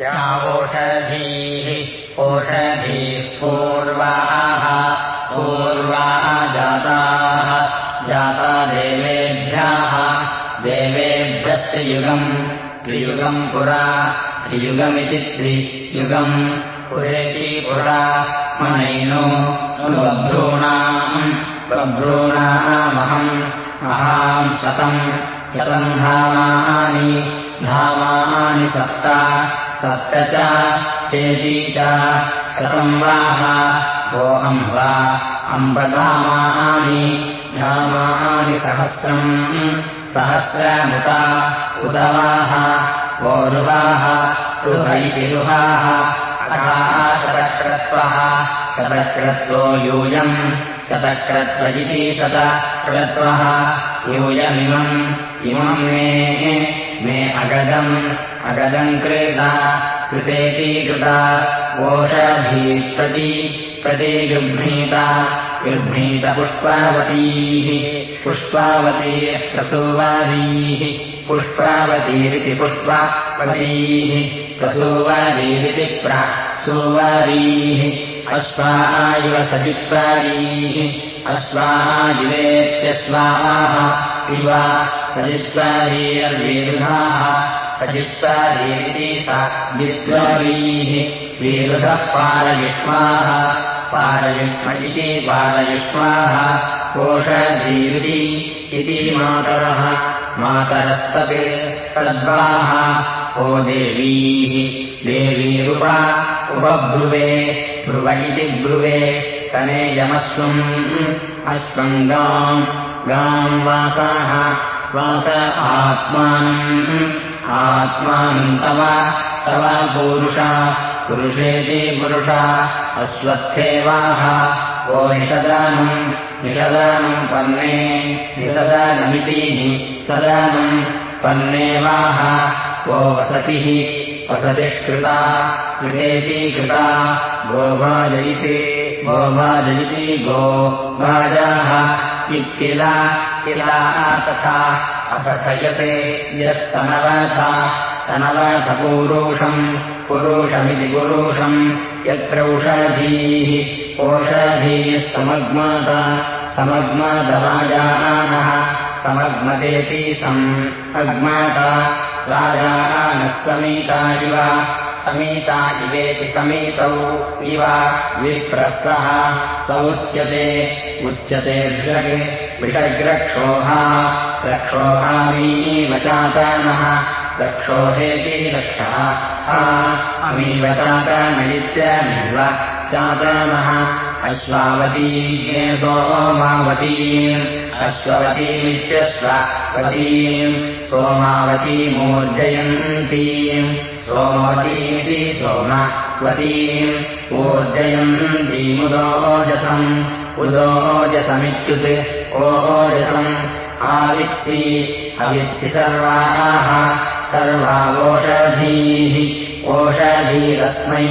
यावोषधीः ओषधीः पूर्वाः पूर्वा जाताः जाता देवेभ्यः देवेभ्यस्त्रियुगम् त्रियुगम् पुरा त्रियुगमिति त्रियुगम् पुरेति पुरा मनैनो बभ्रूणाम् बभ्रूणामहम् महाम् शतम् शतम् धामानि धामानि सप्त सप्त च चेती च शतम् वाः वा अम्बधामानि धामानि सहस्रम् सहस्रमुता उदवाः वोरुवाः रुहैतिरुहाः शतक्रत्वः शतक्रत्वो यूयम् शतक्रत्व इति शतक्रत्वः यूयमिमम् इमम् मे मे अगदम् अगदम् कृता कृतेति कृता ओषधीप्रति प्रति गृह्णीता गृह्णीतपुष्पावतीः पुष्पावती प्रसुवादीः पुष्पावतीरिति पुष्पावतीः प्रसुवादीरिति प्रसुवादीः अश्वायुव सजित्वारीः अश्वायुवेत्यश्वाः इव सजित्वारीर्विरुधाः सजित्वारीरिति स विद्वारीः विरुधः पारयुष्माः। पारयुष्म इति पारयुष्माः कोषधीरिति इति मातरः। मातरस्तपे तद्वाः। ओ देवीः। देवीरुपा उपब्रुवे। ब्रुव इति ब्रुवे तनेयमश्वम् अश्वम् गाम् गाम् वासाः वास आत्मानम्। आत्मानम् तव तव पूरुषा पुरुषेति पुरुषा अश्वत्थेवाः। ओ निषदानम् निषदानम् पन्ने निषदानमिति सदानम् पन्नेवाः ओ वसतिः वसतिः कृता कृता। गोभाजयिते गोभाजयिति गो भाजाः। किल किला तथा असथयते यत्सनवथा सनवथपूरुषम् पुरुषमिति पुरुषम् यत्र उषधीः ओषधीः समग्माता समग्मातराजानः समग्मतेति सम् अग्माता। इव समीता इवेति समीतौ इव विप्रस्तः स उच्यते उच्यते विषग् विषग्रक्षोहा रक्षोहामीव चातानः रक्षोहेति रक्षः अमीव चातानयित्यमीव चातानः अश्वावतीज्ञे सोमावतीम् अश्ववतीमित्यश्ववतीम् सोमावतीमूर्जयन्तीम् सोमवतीति सोमवतीम् ऊर्जयन्तीमुदोजसम् उदोजसमित्युत् ओजसम्। आवित्ति अवित्ति सर्वाः। सर्वा ओषधीः ओषधीरस्मै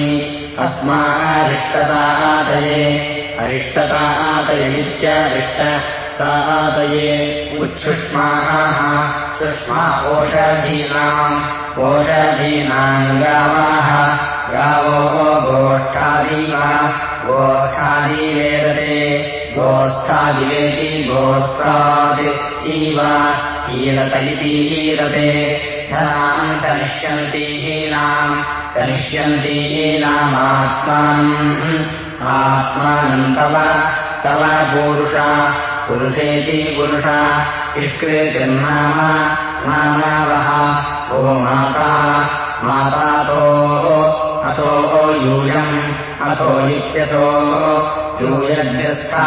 अस्मारिष्टतातये उच्छुष्माः सुष्मा ओषधीनाम् ओषधीनाम् गावाः गावो गोष्ठादीवा गोष्ठादीवेदते गोस्थादिवेति गोस्ताद् इव ईरत इति ईरते धनाम् कनिष्यन्तीहीनाम् कनिष्यन्तीहीनामात्मानम् आत्मानम् तव तव पूरुषा पुरुषेति पुरुषा इष्कृतिर्नाम नामावः ओ माता मातातो अतो यूयम् अतो इत्यतो यूयद्यस्था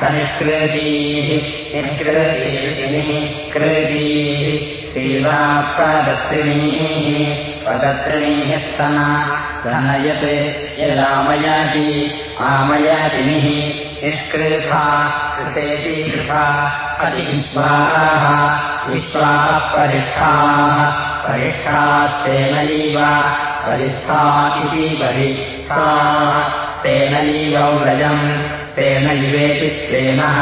सनिष्कृतीः निष्कृतीः कृतीः श्रीवाप्रदत्रिणीः प्रदत्रिणीः स्तना स्तनयत् यदामयाति आमयातिनिः निष्कृथा कृतेति कृथा अतिविश्वाः विश्वाः परिष्ठाः परिष्ठास्तेनैव परिष्ठा इति परिष्ठा स्तेनैव व्रजम् स्तेनैवेति स्तेनः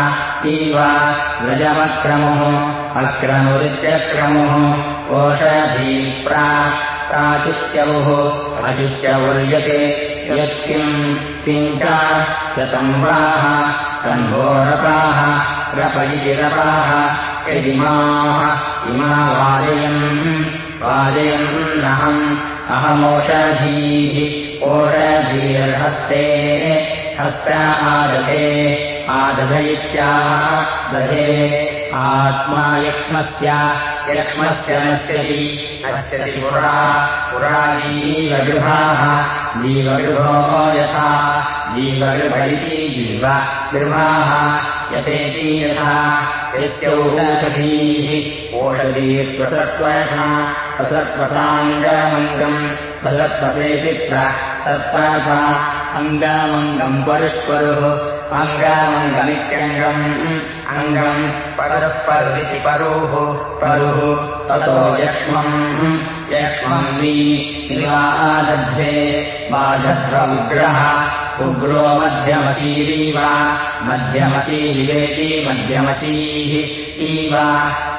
इव व्रजमक्रमुः अक्रमुरित्यक्रमुः ओषधीप्रा काचिच्यवुः अचिच्यवर्यते यत्किम् किञ्च चतम्राः तन्वोरपाः रपयिरपाः यदिमाः इमा वाजयन् वाजयन्नहम् अहमोषधीः ओषधीर्हस्ते हस्त आदधे आदध इत्यादधे आत्मा यक्ष्मस्य यक्ष्मस्य नश्यति नश्यति पुरा पुरा जीवगृहाः जीवगृहो यथा जीवगृह इति जीवगृहाः यतेति यथा यस्यौषधीः ओषधीर्प्रसत्त्वषा प्रसत्त्वसाङ्गमङ्गम् प्रसत्त्वसेति प्रसत्त्वसा अङ्गामङ्गम् परस्परुः अङ्गामङ्गमित्यङ्गम् अङ्गम् परस्परिति परुः परुः ततो यक्ष्मम् यक्ष्मम् विवादध्वे बाधध्व उग्रः उग्रो मध्यमतीरीव मध्यमतीविवेति मध्यमतीः इव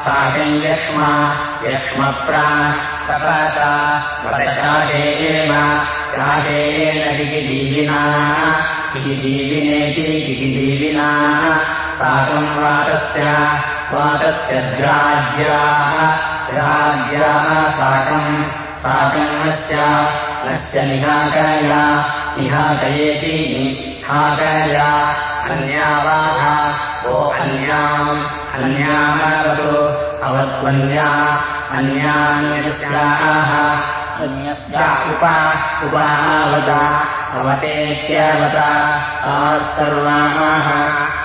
साकम् यक्ष्म यक्ष्मप्रा तपसा वरचाहेन चाहेन दिगिदीविना किजिदीविनेति किजिदीविना साकम् वातस्य वातस्य द्राज्याः द्राज्याः साकम् साकम् नस्य निहाकयेति निहाकया अन्यावाः ओ अन्याम् अन्यामवतु अवत्वन्या अन्यान्यस्याः अन्यस्या उपा उपावता अवतेत्यवता। ताः सर्वाः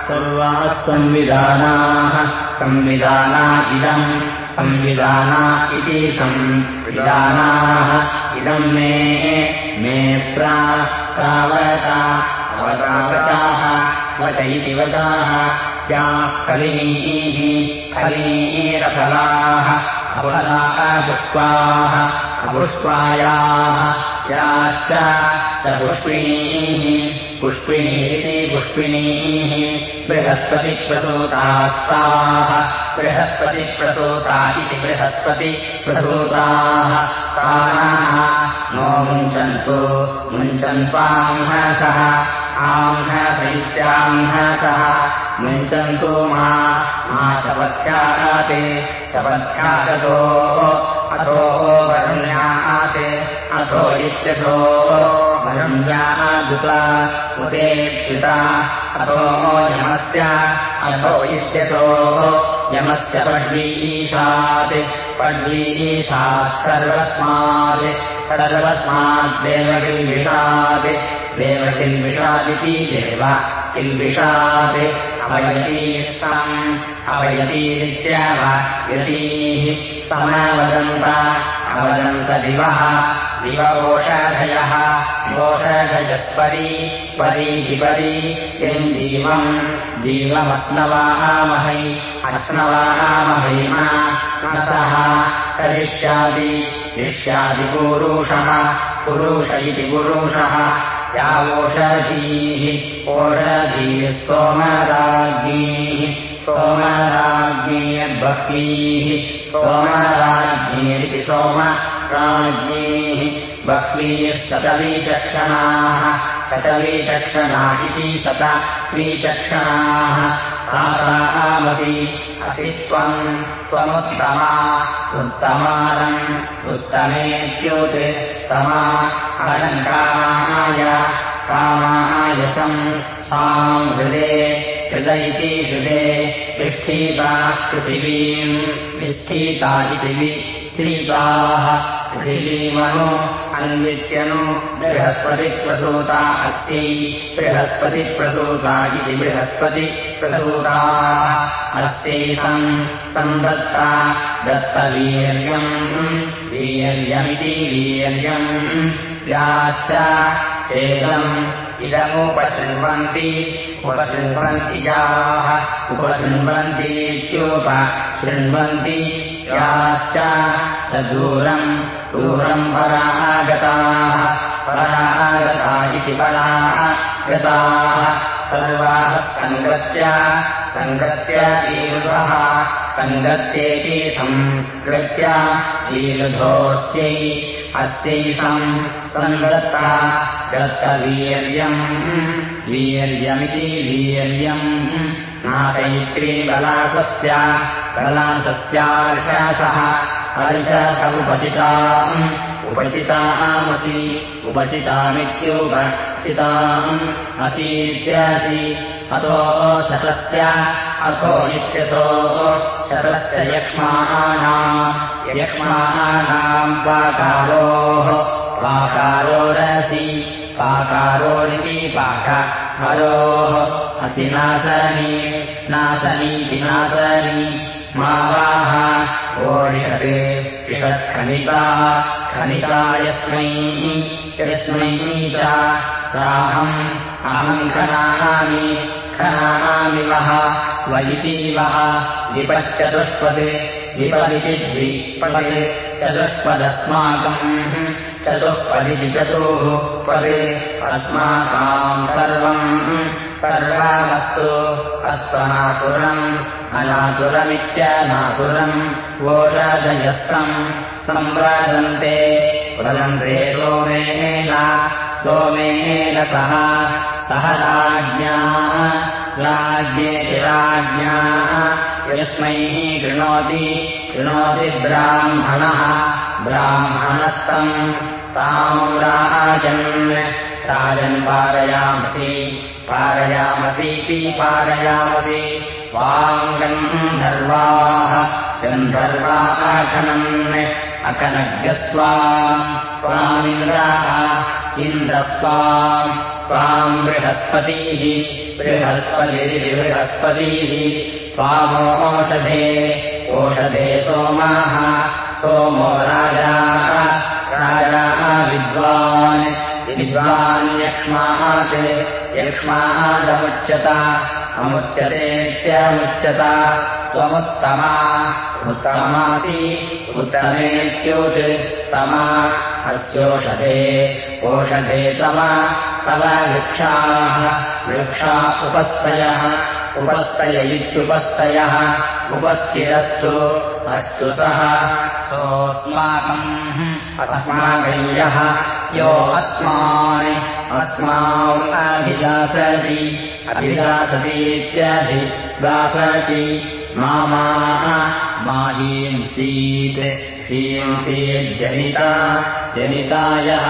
सर्वाः संविधानाः संविधाना इदम् संविधाना इति संविधानाः इदम् मे मे प्रावता। अवतावताः वच इति वचाः। याः कलीः कलीरफलाः अफलाः पुष्पाः अपुष्पायाः पुष्पिणीः पुष्पिणीति पुष्पिणीः। बृहस्पतिप्रसूतास्ताः बृहस्पतिप्रसूता इति बृहस्पतिप्रसूताः ताः नो मुञ्चन्तु मुञ्चन्त्वांहसः आंहसैत्याह्नसः मुञ्चन्तु मा शपथ्याते शपथ्यागतो अथो वरुण्याते अथो इत्यथो वरुण्यादुता उदेत्युता अथो यमस्य अथो इत्यतो यमस्य पड्वीशात् पड्वीशात् सर्वस्मात् सर्वस्माद्देवकिल्विषात् देवकिल्विषादिति देव किल्विषात् अवयतीर्थम् अवयतीरित्यावयतीः समवदन्त अवदन्त दिवः दिव ओषधयः ओषधयस्परी परीपरी यम् जीवम् जीवमस्नवामहै अस्नवामहैमा नतः करिष्यादि ऋष्यादिपूरुषः पुरुष इति पुरुषः यावोषधीः ओषधीः सोमराज्ञीः सोमराज्ञीर्बह्वीः सोमराज्ञीरिति सोमराज्ञीः बह्वीः शतवीचक्षणाः शतवीचक्षणा इति शतवीचक्षणाः आसामसि असि त्वम् त्वमुत्तमा उत्तमानम् उत्तमेत्युत् तमा अलङ्कामाय कामायसम् साम् हृदे हृदयिति हृदे विष्ठीता पृथिवीम् विष्ठीता इति विष्ठीताः पृथिवीमनु अन्वित्यनु बृहस्पतिप्रसूता अस्ति। बृहस्पतिप्रसूता इति बृहस्पतिप्रसूताः अस्त्यैतम् तम् दत्ता दत्तवीर्यम् वीर्यमिति वीर्यम् याश्च चेदम् इदमुपशृण्वन्ति। उपशृण्वन्ति याः उपशृण्वन्तीत्युपशृण्वन्ति याश्च स दूरम् दूरम् परागताः परागता इति परागताः सर्वाः सङ्गस्य सङ्गस्य ईरुधः सङ्गस्येति सङ्गत्य ईरुधोऽस्यै अस्यैषम् सन्दत्ता दत्तवीर्यम् वीर्यमिति वीर्यम् नाकैत्री बलासस्य कलासस्यार्षसः अर्षसमुपचिताम् उपचितामसि उपचितामित्युपचिताम् असीत्यसि। अतो शतस्य अथो नित्यतो शतस्य यक्ष्माणाम् यक्ष्माणाम् पाकारोः। पाकारोरसि पाकारोरिति पाक हरोः। असि नासनी नासनीति नासनी मावाः ओषते षत्खनिता खनिता यस्मै यस्मै च साहम् अहम् खनामि खनामि वः वैति वः विपश्चतुष्पदे विपदिति द्विपदे चतुष्पदस्माकम् चतुः पदे अस्माकाम् सर्वम्। सर्वामस्तु अस्त्वनातुरम् अनातुरमित्यनातुरम् वोषादयस्तम् सम्व्रजन्ते व्रजन्ते सोमेन सोमेन सह सह राज्ञाः राज्ञेति राज्ञाः। यस्मै कृणोति कृणोति ब्राह्मणः ब्राह्मणस्तम् ताम् राजन् पारयामसि पारयामसीति पारयामसि। त्वाम् गन्धर्वाः गन्धर्वाखनन् अकनग्रस्त्वा त्वामिन्द्राः इन्द्रस्त्वाम् त्वाम् बृहस्पतिः बृहस्पतिरिबृहस्पतिः त्वामोषधे ओषधे सोमाः सोमो विद्वान्यक्ष्मात् यक्ष्मादमुच्यत अमुच्यतेत्यमुच्यत त्वमुत्तमा उत्तमाति उत्तमेत्युत् तमा अस्योषधे ओषधे तव तव वृक्षाः वृक्षा उपस्तयः उपस्तय इत्युपस्तयः उपस्थिरस्तु अस्तु सः सोऽस्माकम् अस्माकय्यः यो अस्मान् अस्माभिलासति अभिलासतीत्याभिलासति मा हींसीत् हींसीज्जनिता जनितायः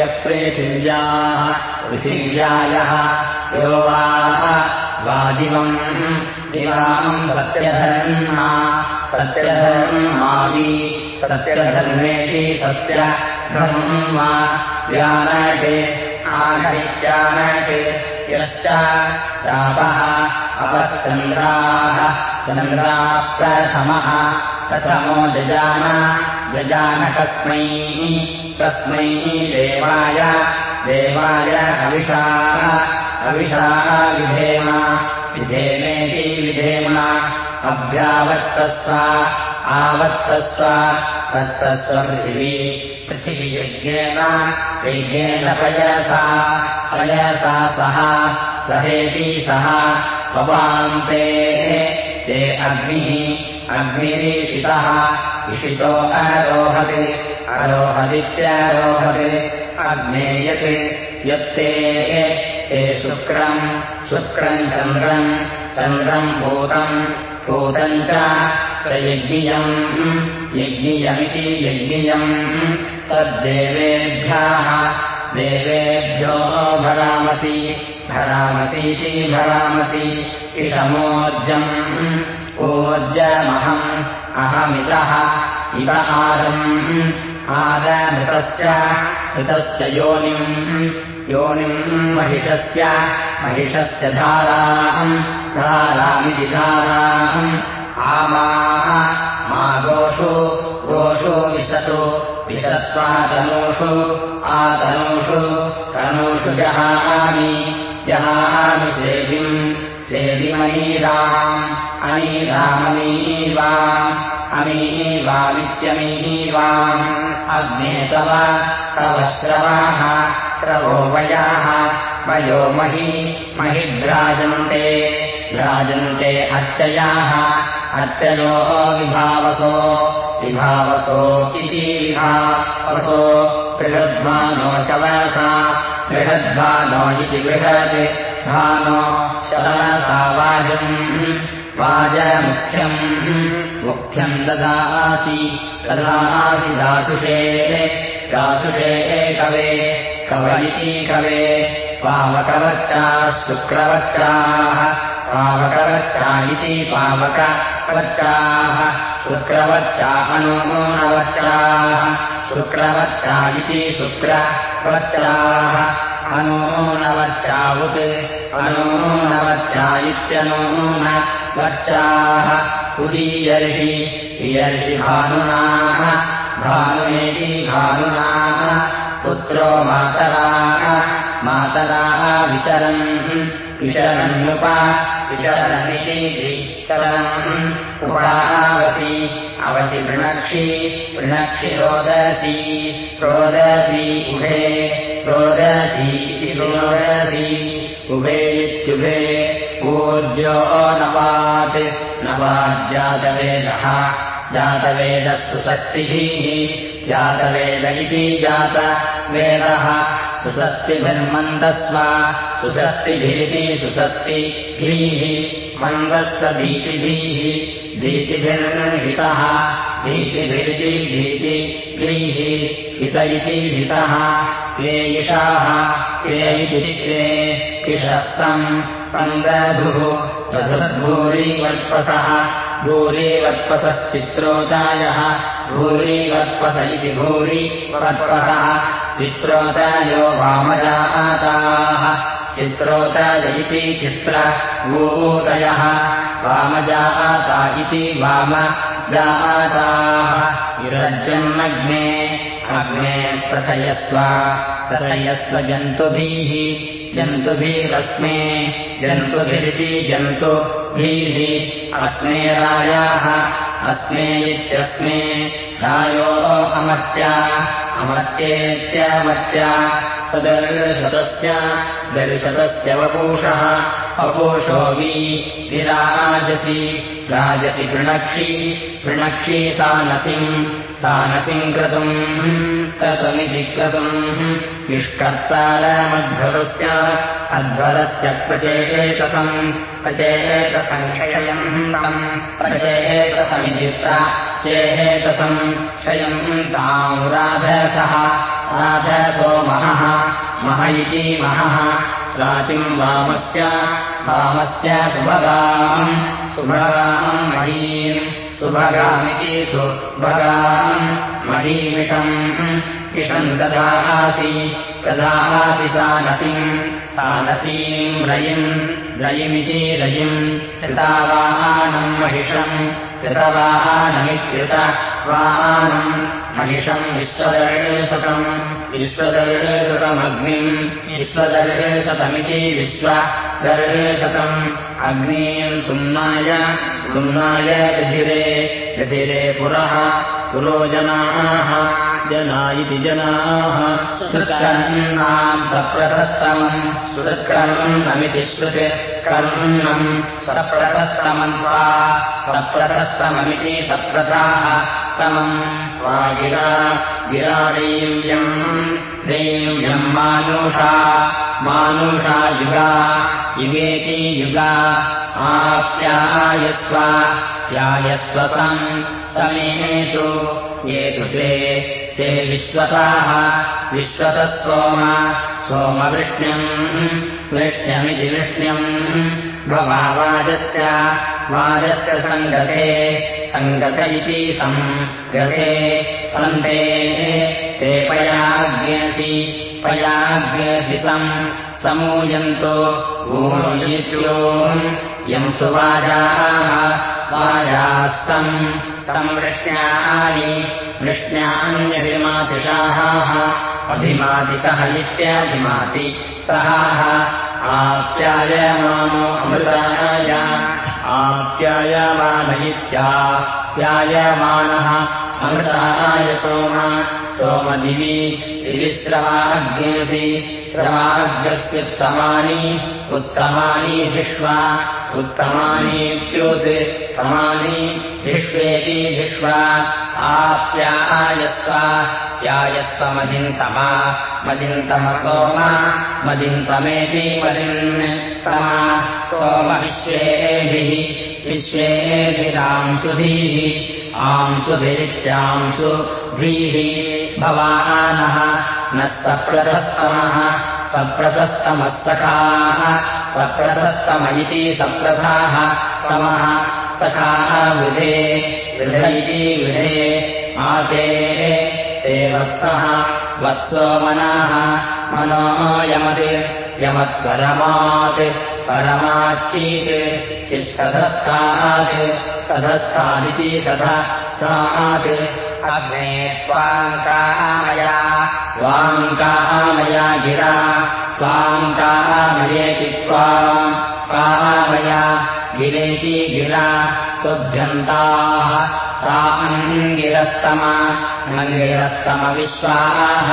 यप्रेथिव्याः पृथिव्यायः यो वा वादिवम् दिवाम् सत्यधर्मा सत्यधर्मावि सत्यधर्मेति सत्यधर्मा व्यानटे आनरित्यानटे यश्च चापः अपश्चन्द्राः चन्द्राः प्रथमः प्रथमो जजान जजानकस्मै तस्मै देवाय देवाय अविषाः अविषाः विधेम विधेमेति विधेम अभ्यावर्तस्व आवत्तस्व तत्तस्व पृथिवी पृथिवीयज्ञेन यज्ञेन पयसा पयसा सह सहेति सः पवान्ते ते अग्निः अग्निरीषितः इषितो अरोहति अरोहदित्यारोहति अग्नेयते यत्ते ते शुक्रम् शुक्रम् चन्द्रम् चन्द्रम् भूतम् भूतम् च यज्ञियम् यज्ञियमिति यज्ञियम् तद्देवेभ्यः देवेभ्यो भरामसि भरामसीति भरामसि इषमोर्जम् ओर्जमहम् अहमितः इव आदम् आदमृतस्य ऋतस्य योनिम् योनिम् महिषस्य महिषस्य धाराम् धारामिति धाराम् आमाः मा गोषु गोषु विशतु विशत्वातनूषु आतनूषु तनूषु जहामि जहामि सेविम् सेविमनीराम् अनीरामनीवाम् अमीवामित्यमीवाम् अग्ने तव तव श्रवाः श्रवो वयाः वयो मही महिभ्राजन्ते भ्राजन्ते अर्चयाः अर्चयो विभावसो विभावसो इति विभावसो बृहद्भानो शवसा बृहद्भानो इति बृहत् भानो शवसा वाजम् वाजमुख्यम् मुख्यम् ददाति ददाति दातुषे दातुषे कवे कव इति कवे पावकवच्चा शुक्रवच्चाः पावकवच्चा इति पावकवच्चाः शुक्रवच्चा अनूनवच्चाः शुक्रवच्चा इति शुक्रवच्चाः अनूनवच्चावुत् अनूनवच्चा इत्यनूनवच्चाः उदीयर्हि इयर्षि भानुनाः भानुमेति भानुनाः पुत्रो मातराः मातराः विचरन् विचरन्नुप उपावति अवति वृणक्षि वृणक्षि रोदसी रोदसी उभे रोदसी इति रोदसी उभे इत्युभे नवात् नवाज्जातवेदः जातवेदः सुशक्तिः जातवेद इति जातवेदः सुषष्टिभिर्मन्दस्व सुषष्टिभिरिति सुषष्टिभिः मन्दस्व दीतिभिः दीतिभिर्हितः दीतिभिरिति दीतिभिः हित इति हितः क्लेयिषाः क्ले इति क्ले किषस्तम् सन्दधुः तदुर्भूरिवल्पसः भूरिवत्पसश्चित्रोदायः भूरिवत्पस इति भूरिवत्पसः। चित्रोदायो वामजाताः चित्रोदय इति चित्रभूतयः वामजाता इति वामजाताः विरज्यन्नग्ने अग्ने प्रथयस्व प्रथयस्व जन्तुभिः जन्तुभिरस्मे जन्तुभिरिति जन्तुभिः अस्मे रायाः अस्मे इत्यस्मे रायो अमत्या अमत्येत्यमत्या सदर्शतस्य दर्शतस्य वपूषः अपोषो वि विराजसि राजसि वृणक्षी वृणक्षी सानसिम् सानसिम् क्रतुम् ततमिति क्रतुम् निष्कर्तारमध्वरस्य अध्वरस्य प्रचेतसम् प्रचेतसङ्क्षयम् तम् प्रचेतसमिति चेहेतसम् क्षयम् ताम् राधसः राधसो महः मह इति महः रातिम् वामस्य वामस्य सुभगाम् सुभगाम् महीम् सुभगामिति सुभगाम् महीमिषम् इषम् ददासि ददासि सानसीम् सानसीम् रयिम् रयिमिति रयिम्। कृतावानम् महिषम् कृतवानमित्युतवानम् महिषम् विश्वदर्शतम् विश्वदर्शतमग्निम् विश्वदर्शतमिति विश्वदर्शतम् अग्नीम् सुम्नाय सुम्नाय दधिरे दधिरे पुरः। पुरो जनाः। जना इति जनाः। सुकृन्नाम् सप्रथस्तमम् सुकृन्नमिति श्रुते कर्णम् सप्रथस्तमम् वा। सप्रथस्तममिति सप्रथाः। तमम् वा गिरा गिरादैव्यम् दैव्यम् मानुषा मानुषा युगा युगेति युगा आप्यायस्व यायस्वसम् समेतु ये तु ते ते विश्वताः विश्वतः सोम सोमवृष्ण्यम् वृष्ण्यमिति वृष्ण्यम् भवावाजस्य वाजस्य सङ्गते सङ्गत इति सङ्गते सन्ते ते पयाज्ञसि पयाज्ञसितम् समूयन्तो ऊर्जित्यो यन्तु वाजाः वाजास्तम् संवृष्ण्यानि वृष्ण्यान्यभिमातिशाः अभिमातिसः इत्याभिमाति सहाः आप्यायमानो अमृताय आप्यायमान इत्याप्यायमानः अमृताय सोम सोमदिवि दिविश्रवाग्नेऽपि श्रवाग्रस्युत्तमानि उत्तमानि विश्वा उत्तमानीप्युत् तमानि धिष्वेति धिष्वा आप्यायस्व यायस्व मदिन्तमा मदिन्तमसोम मदिन्तमेति मदिन्तमा सोमविश्वेभिः विश्वेभिरांसुभिः आंसुभिरित्यांशुभिः भवानः न सप्रथस्तमः सप्रथस्तमस्तकाः सप्रथस्तम इति सप्रथाः तमः सखाः विधे विध इति विधे आते ते वत्सः। वत्सो मनाः। मनो यमति यमत्परमात्। परमाच्चीत्। सधस्तादिति सदा सात्। अग्ने त्वाङ्कामया त्वाङ्कामया गिरा। त्वाङ्कामयेति त्वाम् कामया। गिरेति गिरा। तुभ्यन्ताः सा अङ्गिरस्तम अङ्गिरस्तमविश्वाः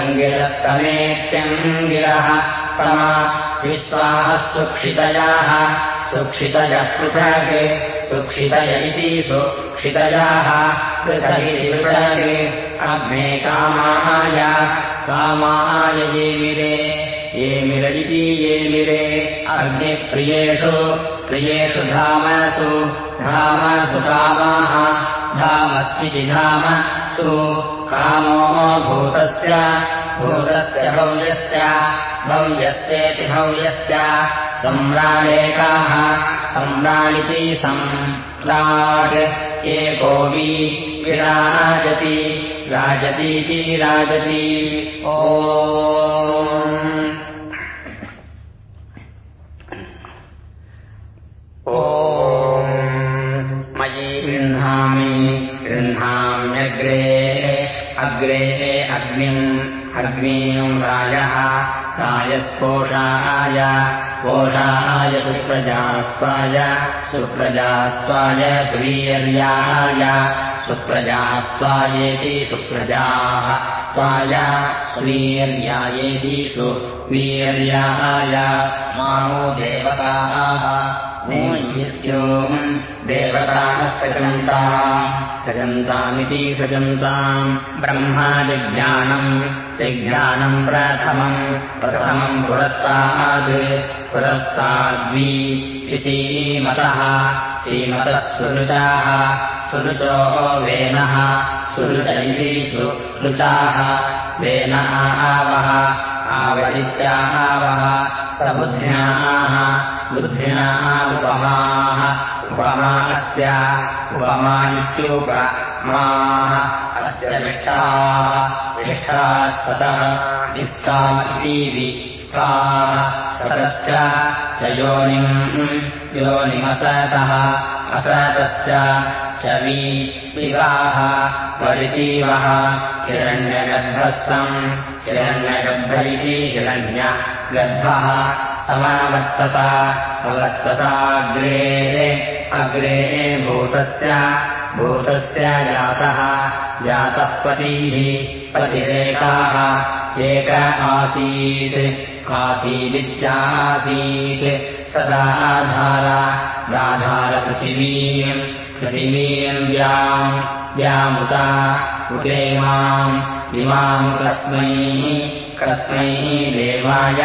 अङ्गिरस्तमेत्यङ्गिरः प्रमा विश्वाः सुक्षितयाः सुक्षितयः पृथक् सुक्षितय इति सुक्षितयाः पृथगिति पृथक् अग्ने कामाय कामाय ये मिरे ये मिर इति ये मिरे अग्निप्रियेषु प्रियेषु धामसु धामसु कामाः धामस्मिति धाम सु कामो भूतस्य भूतस्य भव्यस्य भव्यस्येति भव्यस्य। सम्राडिति सम्राट्। एको वि विराजति राजतीति राजति। ओ अग्रे अग्निम् अग्नीम् राजः रायस्पोषाय पोषाय सुप्रजास्त्वाय सुप्रजास्त्वाय स्वीयर्याय सुप्रजास्त्वायेति सुप्रजाः त्वाय स्वीयर्यायेति सुवीयर्याय मानो देवताः देवताः सजन्ताः सजन्तामिति सजन्ताम्। ब्रह्मादिज्ञानम् विज्ञानम्। प्रथमम्। प्रथमम् पुरस्ताद्। पुरस्ताद्वी इति मतः श्रीमतः सुरुचाः। सुरुचो वेनः। सुरुच इति सुरुचाः वेन आवः आवरित्यावः प्रबुध्याः बुद्ध्याः उपमाः उपमानस्य उपमानित्युपमाः अस्य विष्ठाः। विष्ठास्पतः निस्तामिति सतश्च च योनिम्। योनिमसतः। असतश्च च वि विवाह वरितीवः हिरण्यगर्भस्सम् हिरण्यगर्भ इति हिरण्यगर्भः समावर्तत अवर्तताग्रे अग्रे भूतस्य भूतस्य जातः जातः पतिः पतिरेकाः एक आसीत् आसीदित्यासीत् सदा आधार दाधारपृथिवीम् पृथिवीम् व्याम् व्यामुता उतेमाम् इमाम् कस्मै कस्मै देवाय